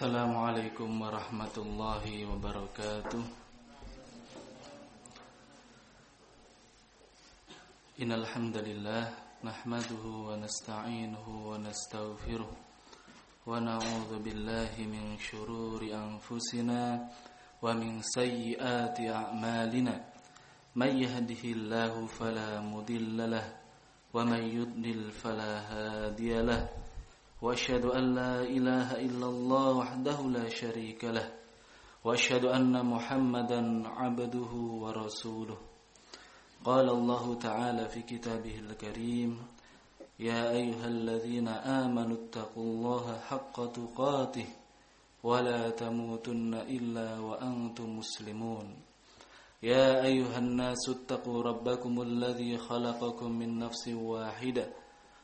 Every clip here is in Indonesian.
السلام عليكم ورحمة الله وبركاته إن الحمد لله نحمده ونستعينه ونستغفره ونعوذ بالله من شرور أنفسنا ومن سيئات أعمالنا من يهده الله فلا مضل له ومن يضلل فلا هادي له وأشهد أن لا إله إلا الله وحده لا شريك له وأشهد أن محمدا عبده ورسوله. قال الله تعالى في كتابه الكريم يا أيها الذين آمنوا اتقوا الله حق تقاته ولا تموتن إلا وأنتم مسلمون. يا أيها الناس اتقوا ربكم الذي خلقكم من نفس واحدة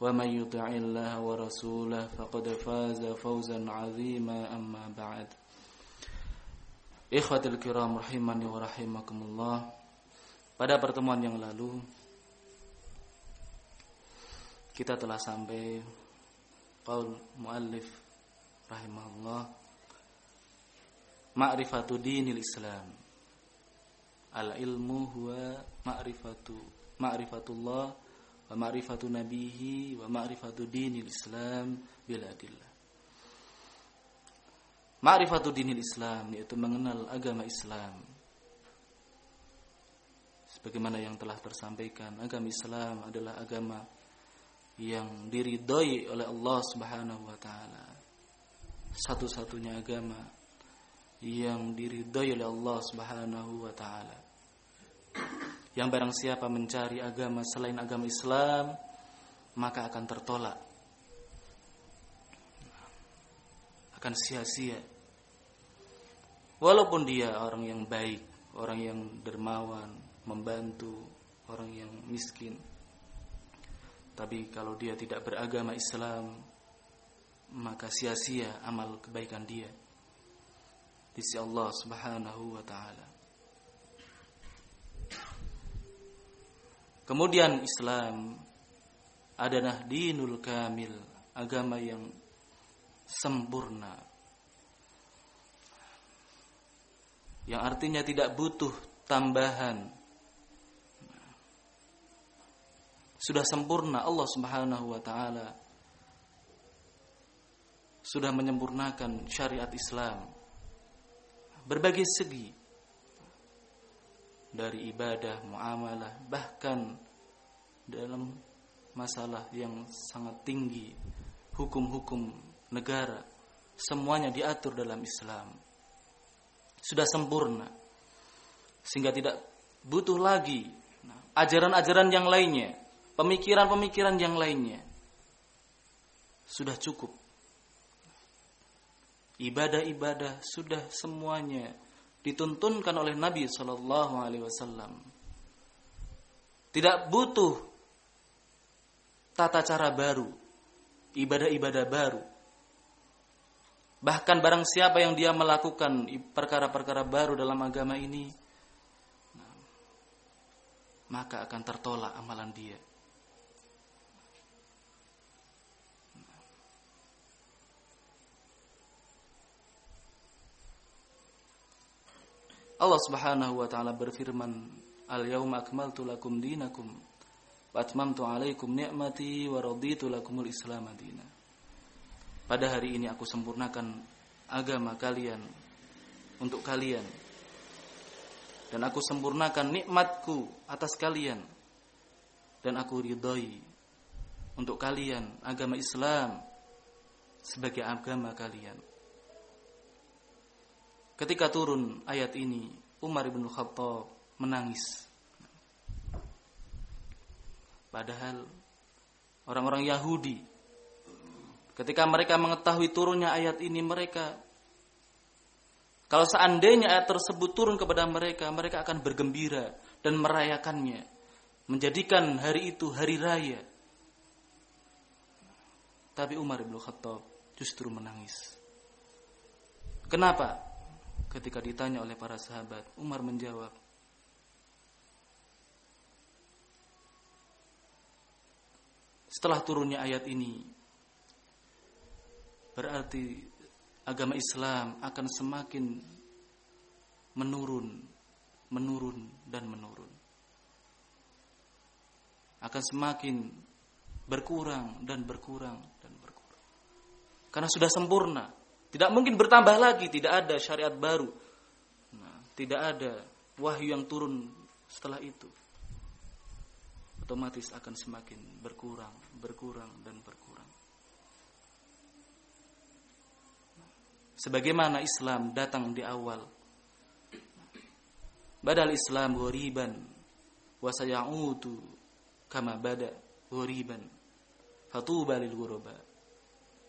ومن يطع الله ورسوله فقد فاز فوزا عظيما أما بعد Ikhwatul kiram rahimani wa rahimakumullah Pada pertemuan yang lalu Kita telah sampai Qaul muallif rahimahullah Ma'rifatu dinil islam Al ilmu huwa ma'rifatu Ma'rifatullah wa ma'rifatu nabihi wa ma'rifatu dinil islam bil adillah Ma'rifatu dinil Islam yaitu mengenal agama Islam. Sebagaimana yang telah tersampaikan, agama Islam adalah agama yang diridhoi oleh Allah Subhanahu wa taala. Satu-satunya agama yang diridhoi oleh Allah Subhanahu wa taala. Yang barang siapa mencari agama selain agama Islam, maka akan tertolak akan sia-sia. Walaupun dia orang yang baik, orang yang dermawan, membantu orang yang miskin. Tapi kalau dia tidak beragama Islam, maka sia-sia amal kebaikan dia. Di sisi Allah Subhanahu wa taala. Kemudian Islam adalah dinul kamil, agama yang sempurna. Yang artinya tidak butuh tambahan. Sudah sempurna Allah Subhanahu wa taala sudah menyempurnakan syariat Islam berbagai segi dari ibadah, muamalah, bahkan dalam masalah yang sangat tinggi hukum-hukum negara semuanya diatur dalam Islam. Sudah sempurna sehingga tidak butuh lagi ajaran-ajaran yang lainnya pemikiran-pemikiran yang lainnya sudah cukup. Ibadah-ibadah sudah semuanya dituntunkan oleh Nabi Shallallahu Alaihi Wasallam tidak butuh tata cara baru ibadah-ibadah baru Bahkan barang siapa yang dia melakukan perkara-perkara baru dalam agama ini, maka akan tertolak amalan dia. Allah Subhanahu wa taala berfirman, "Al-yauma akmaltu lakum dinakum wa atmamtu 'alaikum ni'mati wa raditu lakumul Islam dinan." Pada hari ini aku sempurnakan agama kalian untuk kalian. Dan aku sempurnakan nikmatku atas kalian. Dan aku ridhoi untuk kalian agama Islam sebagai agama kalian. Ketika turun ayat ini, Umar bin Khattab menangis. Padahal orang-orang Yahudi ketika mereka mengetahui turunnya ayat ini mereka Kalau seandainya ayat tersebut turun kepada mereka, mereka akan bergembira dan merayakannya. Menjadikan hari itu hari raya. Tapi Umar bin Khattab justru menangis. Kenapa? Ketika ditanya oleh para sahabat, Umar menjawab, Setelah turunnya ayat ini, berarti agama Islam akan semakin menurun, menurun dan menurun. Akan semakin berkurang dan berkurang dan berkurang. Karena sudah sempurna, tidak mungkin bertambah lagi, tidak ada syariat baru. Nah, tidak ada wahyu yang turun setelah itu. Otomatis akan semakin berkurang, berkurang dan berkurang. sebagaimana Islam datang di awal. Badal Islam ghoriban wa sayautu kama bada ghoriban. Fatuba lil ghuraba.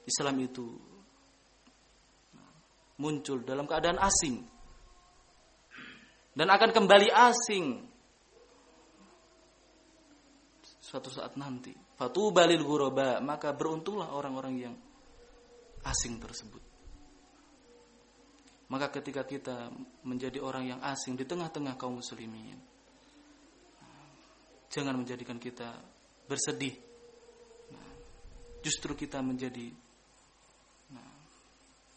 Islam itu muncul dalam keadaan asing dan akan kembali asing suatu saat nanti. Fatuba lil ghuraba, maka beruntunglah orang-orang yang asing tersebut. Maka ketika kita menjadi orang yang asing di tengah-tengah kaum muslimin, jangan menjadikan kita bersedih. Nah, justru kita menjadi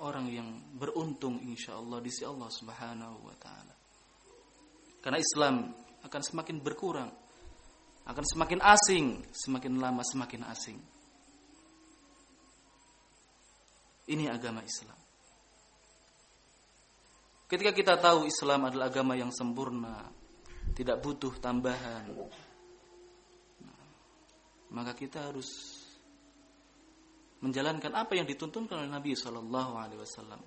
orang yang beruntung insya Allah di sisi Allah Subhanahu wa taala. Karena Islam akan semakin berkurang, akan semakin asing, semakin lama semakin asing. Ini agama Islam. Ketika kita tahu Islam adalah agama yang sempurna, tidak butuh tambahan, maka kita harus menjalankan apa yang dituntunkan oleh Nabi Shallallahu Alaihi Wasallam.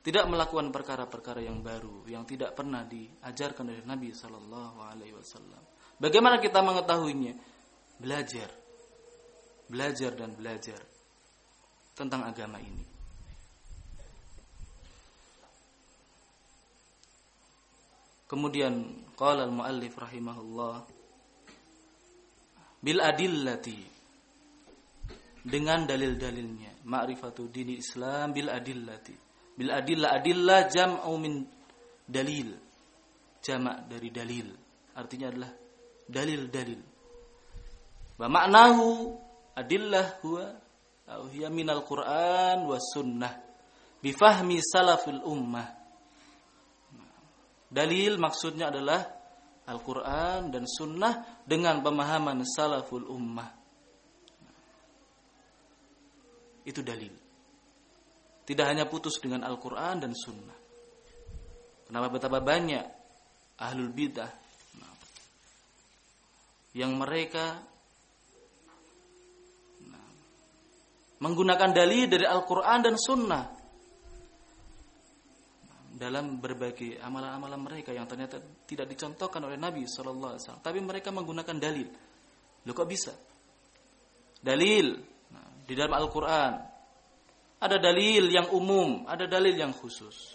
Tidak melakukan perkara-perkara yang baru yang tidak pernah diajarkan oleh Nabi Shallallahu Alaihi Wasallam. Bagaimana kita mengetahuinya? Belajar, belajar dan belajar tentang agama ini. Kemudian qala al-muallif rahimahullah bil adillati dengan dalil-dalilnya. Ma'rifatu dini Islam bil adillati. Bil adillah adillah jam'u min dalil. Jamak dari dalil. Artinya adalah dalil-dalil. Wa maknahu adillah huwa au hiya minal Qur'an was sunnah. Bi fahmi salafil ummah. Dalil maksudnya adalah Al-Quran dan Sunnah dengan pemahaman salaful ummah. Itu dalil. Tidak hanya putus dengan Al-Quran dan Sunnah. Kenapa betapa banyak ahlul bidah yang mereka menggunakan dalil dari Al-Quran dan Sunnah dalam berbagai amalan-amalan mereka yang ternyata tidak dicontohkan oleh Nabi Shallallahu Alaihi Wasallam. Tapi mereka menggunakan dalil. Lo kok bisa? Dalil nah, di dalam Al-Quran ada dalil yang umum, ada dalil yang khusus.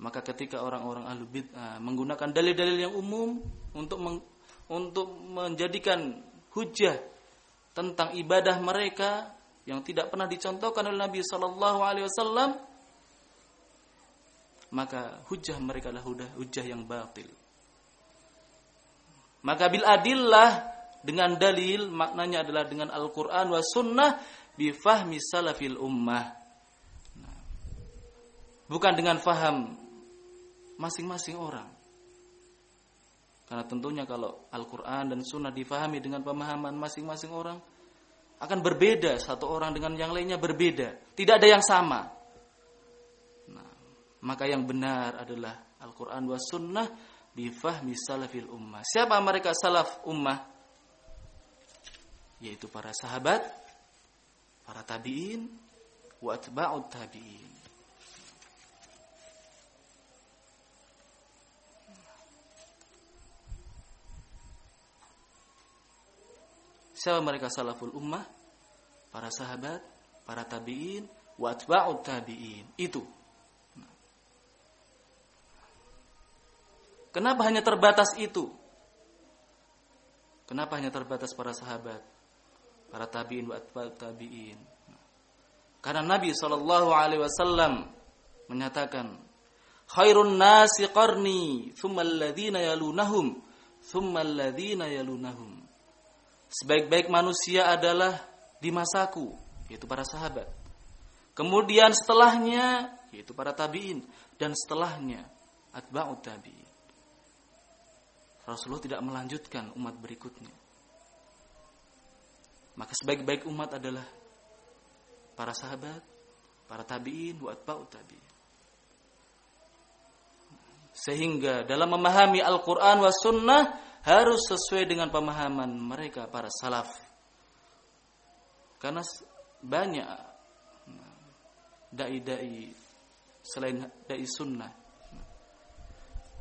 Maka ketika orang-orang ahlu bid'ah menggunakan dalil-dalil yang umum untuk meng, untuk menjadikan hujah tentang ibadah mereka yang tidak pernah dicontohkan oleh Nabi Shallallahu Alaihi Wasallam, maka hujah mereka adalah hujah yang batil. Maka bil adillah dengan dalil maknanya adalah dengan Al-Quran wa sunnah bifahmi salafil ummah. Nah, bukan dengan faham masing-masing orang. Karena tentunya kalau Al-Quran dan Sunnah difahami dengan pemahaman masing-masing orang, akan berbeda satu orang dengan yang lainnya berbeda tidak ada yang sama nah, maka yang benar adalah Al-Quran wa sunnah bifahmi salafil ummah siapa mereka salaf ummah yaitu para sahabat para tabi'in wa tabi'in Siapa mereka salaful ummah? Para sahabat, para tabi'in wa tabi'in. Itu. Kenapa hanya terbatas itu? Kenapa hanya terbatas para sahabat, para tabi'in wa atba'ut tabi'in? Karena Nabi sallallahu alaihi wasallam menyatakan, "Khairun nasi qarni, thumma alladhina yalunahum, thumma alladhina yalunahum." Sebaik-baik manusia adalah di masaku, yaitu para sahabat. Kemudian setelahnya yaitu para tabi'in dan setelahnya atba'ut tabi'in. Rasulullah tidak melanjutkan umat berikutnya. Maka sebaik-baik umat adalah para sahabat, para tabi'in, wa atba'ut tabi'in. Sehingga dalam memahami Al-Quran wa sunnah harus sesuai dengan pemahaman mereka para salaf. Karena banyak dai-dai selain dai sunnah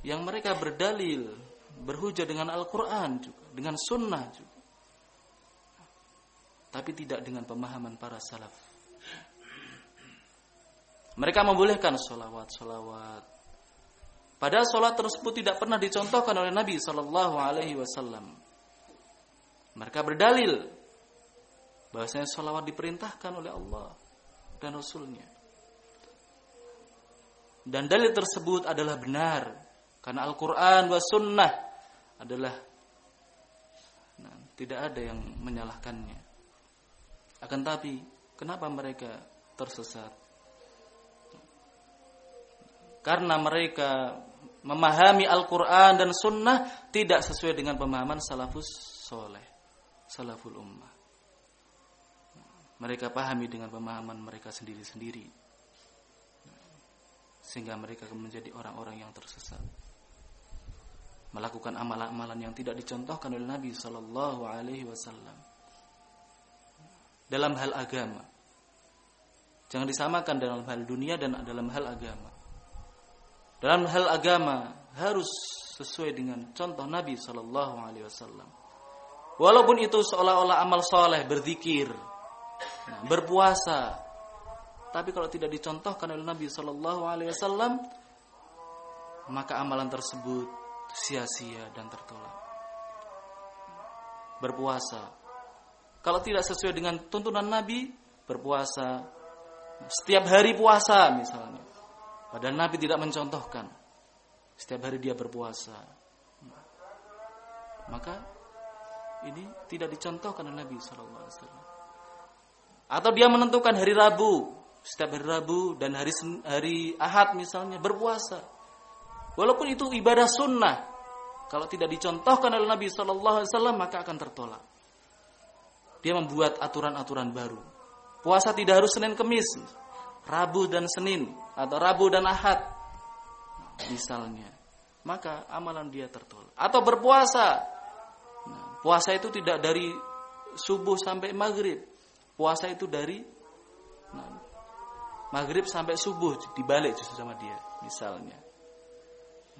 yang mereka berdalil berhujah dengan Al-Quran juga dengan sunnah juga tapi tidak dengan pemahaman para salaf mereka membolehkan solawat-solawat padahal solat tersebut tidak pernah dicontohkan oleh Nabi Shallallahu Alaihi Wasallam mereka berdalil bahwasanya solawat diperintahkan oleh Allah dan Rasulnya. Dan dalil tersebut adalah benar karena Al-Quran wa Sunnah adalah nah, tidak ada yang menyalahkannya. Akan tapi kenapa mereka tersesat? Karena mereka memahami Al-Quran dan Sunnah tidak sesuai dengan pemahaman salafus soleh, salaful ummah. Mereka pahami dengan pemahaman mereka sendiri-sendiri. Sehingga mereka menjadi orang-orang yang tersesat. Melakukan amalan-amalan yang tidak dicontohkan oleh Nabi Shallallahu Alaihi Wasallam dalam hal agama jangan disamakan dalam hal dunia dan dalam hal agama dalam hal agama harus sesuai dengan contoh Nabi Shallallahu Alaihi Wasallam walaupun itu seolah-olah amal soleh berzikir nah, berpuasa. Tapi kalau tidak dicontohkan oleh Nabi Shallallahu Alaihi Wasallam, maka amalan tersebut sia-sia dan tertolak. Berpuasa. Kalau tidak sesuai dengan tuntunan Nabi, berpuasa setiap hari puasa misalnya. Padahal Nabi tidak mencontohkan. Setiap hari dia berpuasa. Maka ini tidak dicontohkan oleh Nabi Wasallam. Atau dia menentukan hari Rabu, setiap hari Rabu dan hari hari Ahad misalnya berpuasa. Walaupun itu ibadah sunnah, kalau tidak dicontohkan oleh Nabi Wasallam maka akan tertolak. Dia membuat aturan-aturan baru. Puasa tidak harus Senin Kemis, Rabu dan Senin atau Rabu dan Ahad, misalnya. Maka amalan dia tertolak. Atau berpuasa, nah, puasa itu tidak dari subuh sampai maghrib, puasa itu dari nah, maghrib sampai subuh dibalik justru sama dia misalnya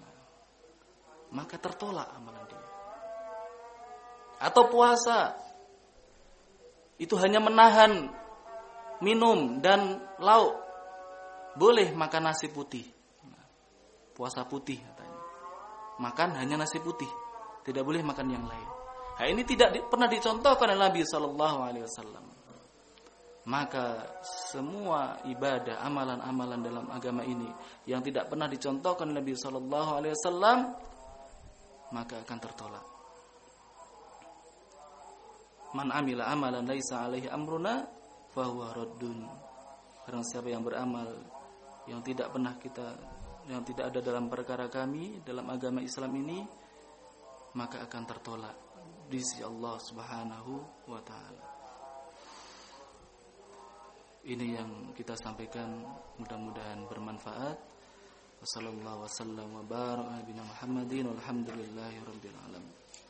nah, maka tertolak amalan dia atau puasa itu hanya menahan minum dan lauk. Boleh makan nasi putih. Puasa putih katanya. Makan hanya nasi putih. Tidak boleh makan yang lain. Nah, ini tidak di, pernah dicontohkan oleh Nabi Shallallahu Alaihi Wasallam. Maka semua ibadah amalan-amalan dalam agama ini yang tidak pernah dicontohkan Nabi Shallallahu Alaihi Wasallam maka akan tertolak. Man amila amalan laisa alaihi amruna fahuwa raddun. Barang siapa yang beramal yang tidak pernah kita yang tidak ada dalam perkara kami dalam agama Islam ini maka akan tertolak di sisi Allah Subhanahu wa taala ini yang kita sampaikan mudah-mudahan bermanfaat. Wassalamualaikum warahmatullahi wabarakatuh. Muhammadin walhamdulillahi rabbil alamin.